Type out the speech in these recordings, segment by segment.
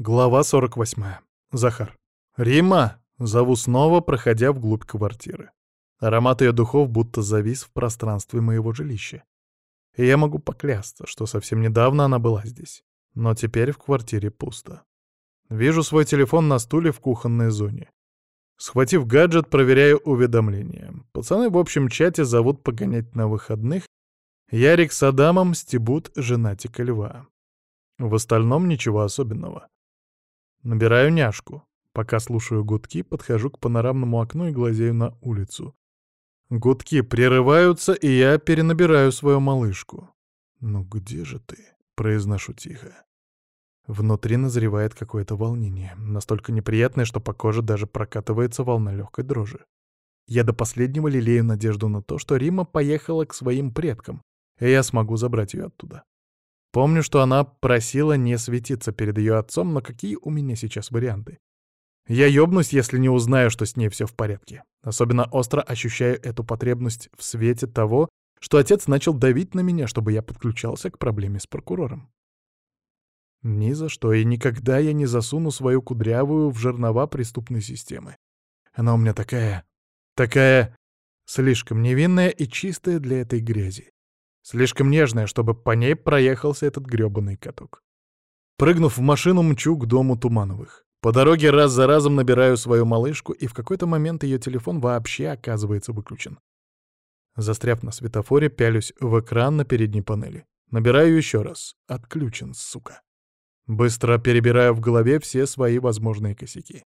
Глава 48. Захар. «Рима!» — зову снова, проходя вглубь квартиры. Аромат ее духов будто завис в пространстве моего жилища. И я могу поклясться, что совсем недавно она была здесь. Но теперь в квартире пусто. Вижу свой телефон на стуле в кухонной зоне. Схватив гаджет, проверяю уведомления. Пацаны в общем чате зовут погонять на выходных. Ярик с Адамом стебут женатика льва. В остальном ничего особенного. Набираю няшку. Пока слушаю гудки, подхожу к панорамному окну и глазею на улицу. Гудки прерываются, и я перенабираю свою малышку. «Ну где же ты?» — произношу тихо. Внутри назревает какое-то волнение, настолько неприятное, что по коже даже прокатывается волна легкой дрожи. Я до последнего лелею надежду на то, что Рима поехала к своим предкам, и я смогу забрать ее оттуда. Помню, что она просила не светиться перед ее отцом, но какие у меня сейчас варианты? Я ёбнусь, если не узнаю, что с ней все в порядке. Особенно остро ощущаю эту потребность в свете того, что отец начал давить на меня, чтобы я подключался к проблеме с прокурором. Ни за что и никогда я не засуну свою кудрявую в жернова преступной системы. Она у меня такая... такая... слишком невинная и чистая для этой грязи. Слишком нежная, чтобы по ней проехался этот грёбаный каток. Прыгнув в машину, мчу к дому Тумановых. По дороге раз за разом набираю свою малышку, и в какой-то момент ее телефон вообще оказывается выключен. Застряв на светофоре, пялюсь в экран на передней панели. Набираю еще раз. Отключен, сука. Быстро перебираю в голове все свои возможные косяки.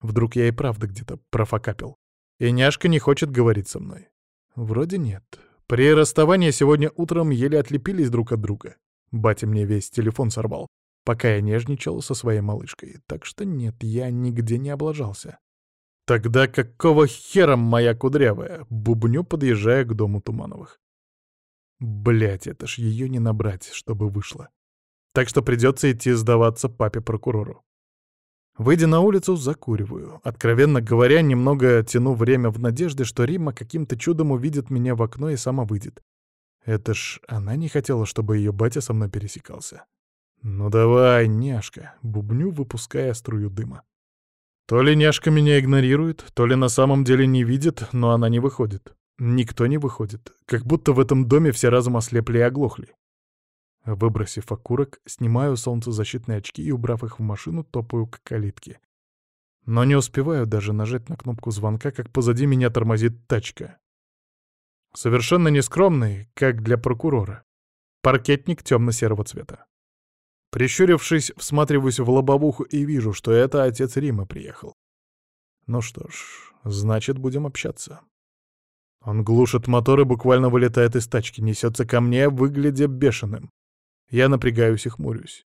Вдруг я и правда где-то профокапил. И няшка не хочет говорить со мной. Вроде нет. При расставании сегодня утром еле отлепились друг от друга. Батя мне весь телефон сорвал, пока я нежничал со своей малышкой. Так что нет, я нигде не облажался. Тогда какого хера моя кудрявая? Бубню, подъезжая к дому Тумановых. Блять, это ж ее не набрать, чтобы вышло. Так что придется идти сдаваться папе-прокурору. Выйдя на улицу, закуриваю. Откровенно говоря, немного тяну время в надежде, что Рима каким-то чудом увидит меня в окно и сама выйдет. Это ж она не хотела, чтобы ее батя со мной пересекался. «Ну давай, няшка», — бубню, выпуская струю дыма. То ли няшка меня игнорирует, то ли на самом деле не видит, но она не выходит. Никто не выходит. Как будто в этом доме все разом ослепли и оглохли. Выбросив окурок, снимаю солнцезащитные очки и, убрав их в машину, топаю к калитке. Но не успеваю даже нажать на кнопку звонка, как позади меня тормозит тачка. Совершенно нескромный, как для прокурора. Паркетник темно-серого цвета. Прищурившись, всматриваюсь в лобовуху и вижу, что это отец Рима приехал. Ну что ж, значит, будем общаться. Он глушит мотор и буквально вылетает из тачки, несется ко мне, выглядя бешеным. Я напрягаюсь и хмурюсь.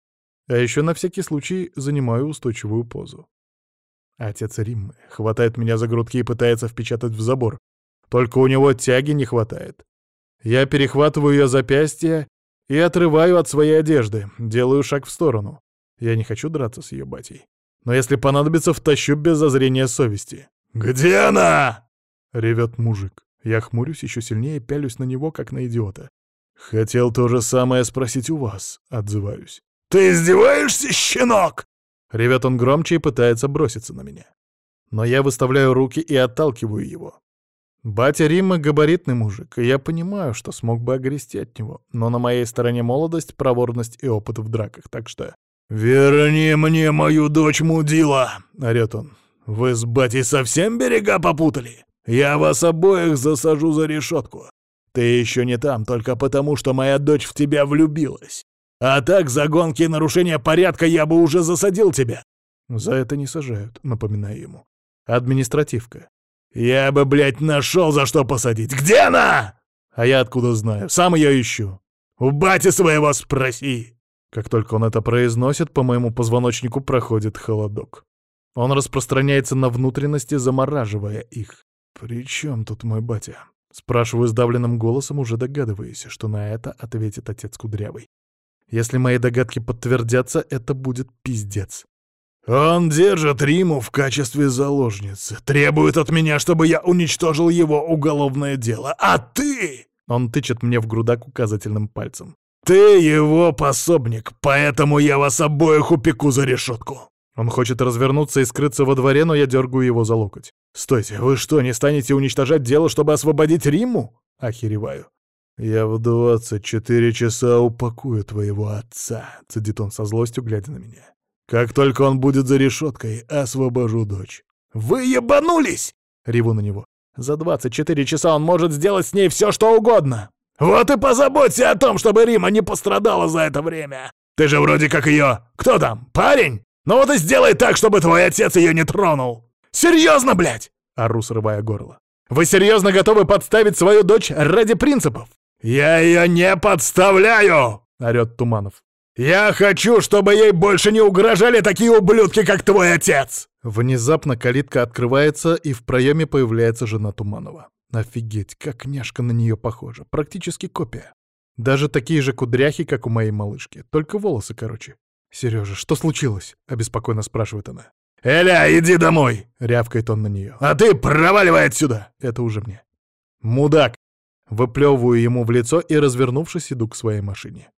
А еще на всякий случай занимаю устойчивую позу. Отец Риммы хватает меня за грудки и пытается впечатать в забор. Только у него тяги не хватает. Я перехватываю ее запястье и отрываю от своей одежды, делаю шаг в сторону. Я не хочу драться с ее батей. Но если понадобится, втащу без зазрения совести. «Где она?» — ревет мужик. Я хмурюсь еще сильнее, пялюсь на него, как на идиота. «Хотел то же самое спросить у вас», — отзываюсь. «Ты издеваешься, щенок?» Ревет он громче и пытается броситься на меня. Но я выставляю руки и отталкиваю его. Батя Римма — габаритный мужик, и я понимаю, что смог бы огрести от него, но на моей стороне молодость, проворность и опыт в драках, так что... «Верни мне мою дочь Мудила!» — орёт он. «Вы с батей совсем берега попутали? Я вас обоих засажу за решетку. Ты еще не там только потому, что моя дочь в тебя влюбилась. А так, за гонки и нарушение порядка я бы уже засадил тебя. За это не сажают, напоминаю ему. Административка. Я бы, блядь, нашел за что посадить. Где она? А я откуда знаю? Сам ее ищу. У бати своего спроси. Как только он это произносит, по моему позвоночнику проходит холодок. Он распространяется на внутренности, замораживая их. «При чем тут мой батя?» Спрашиваю сдавленным голосом, уже догадываясь, что на это ответит отец Кудрявый. Если мои догадки подтвердятся, это будет пиздец. «Он держит Риму в качестве заложницы, требует от меня, чтобы я уничтожил его уголовное дело, а ты...» Он тычет мне в грудак указательным пальцем. Ты его пособник, поэтому я вас обоих упеку за решетку. Он хочет развернуться и скрыться во дворе, но я дергаю его за локоть. «Стойте, вы что, не станете уничтожать дело, чтобы освободить Риму?» Охереваю. «Я в двадцать четыре часа упакую твоего отца», — цедит он со злостью, глядя на меня. «Как только он будет за решеткой, освобожу дочь». «Вы ебанулись!» — реву на него. «За двадцать четыре часа он может сделать с ней все, что угодно!» «Вот и позаботься о том, чтобы Рима не пострадала за это время! Ты же вроде как ее... Кто там? Парень? Ну вот и сделай так, чтобы твой отец ее не тронул! Серьезно, блядь!» Ору, срывая горло. «Вы серьезно готовы подставить свою дочь ради принципов?» «Я ее не подставляю!» — орёт Туманов. «Я хочу, чтобы ей больше не угрожали такие ублюдки, как твой отец!» Внезапно калитка открывается, и в проеме появляется жена Туманова. Офигеть, как няшка на нее похожа. Практически копия. Даже такие же кудряхи, как у моей малышки. Только волосы короче. «Сережа, что случилось?» — обеспокоенно спрашивает она. «Эля, иди домой!» — рявкает он на нее. «А ты проваливай отсюда!» — это уже мне. «Мудак!» — выплевываю ему в лицо и, развернувшись, иду к своей машине.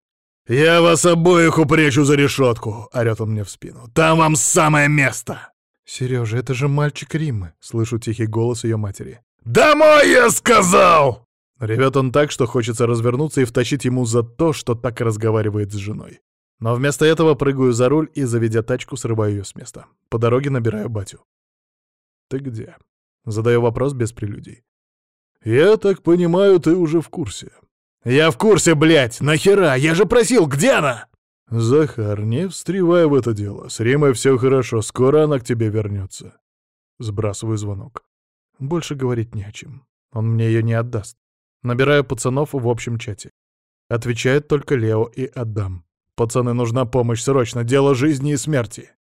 «Я вас обоих упрячу за решетку!» — орёт он мне в спину. «Там вам самое место!» «Сережа, это же мальчик Риммы!» — слышу тихий голос ее матери. «Домой, я сказал!» Ревет он так, что хочется развернуться и втащить ему за то, что так разговаривает с женой. Но вместо этого прыгаю за руль и, заведя тачку, срываю ее с места. По дороге набираю батю. «Ты где?» Задаю вопрос без прелюдий. «Я так понимаю, ты уже в курсе. «Я в курсе, блядь! Нахера? Я же просил, где она?» «Захар, не встревай в это дело. С Римой все хорошо, скоро она к тебе вернется. Сбрасываю звонок. Больше говорить не о чем. Он мне ее не отдаст. Набираю пацанов в общем чате. Отвечают только Лео и Адам. «Пацаны, нужна помощь срочно, дело жизни и смерти!»